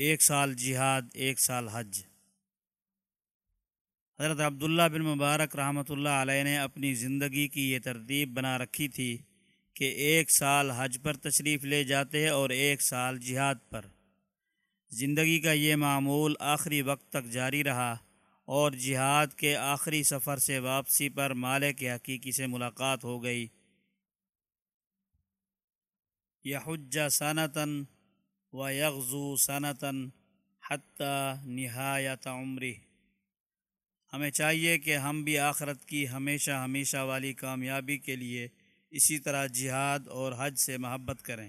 ایک سال جہاد، ایک سال حج۔ حضرت عبداللہ بن مبارک رحمۃ اللہ علیہ نے اپنی زندگی کی یہ ترتیب بنا رکھی تھی کہ ایک سال حج پر تشریف لے جاتے اور ایک سال جہاد پر۔ زندگی کا یہ معمول آخری وقت تک جاری رہا اور جہاد کے آخری سفر سے واپسی پر مالک حقیقی سے ملاقات ہو گئی۔ یحج صنعتاً و یغزو صنعتاً حتیٰ نہایت عمری ہمیں چاہیے کہ ہم بھی آخرت کی ہمیشہ ہمیشہ والی کامیابی کے لیے اسی طرح جہاد اور حج سے محبت کریں۔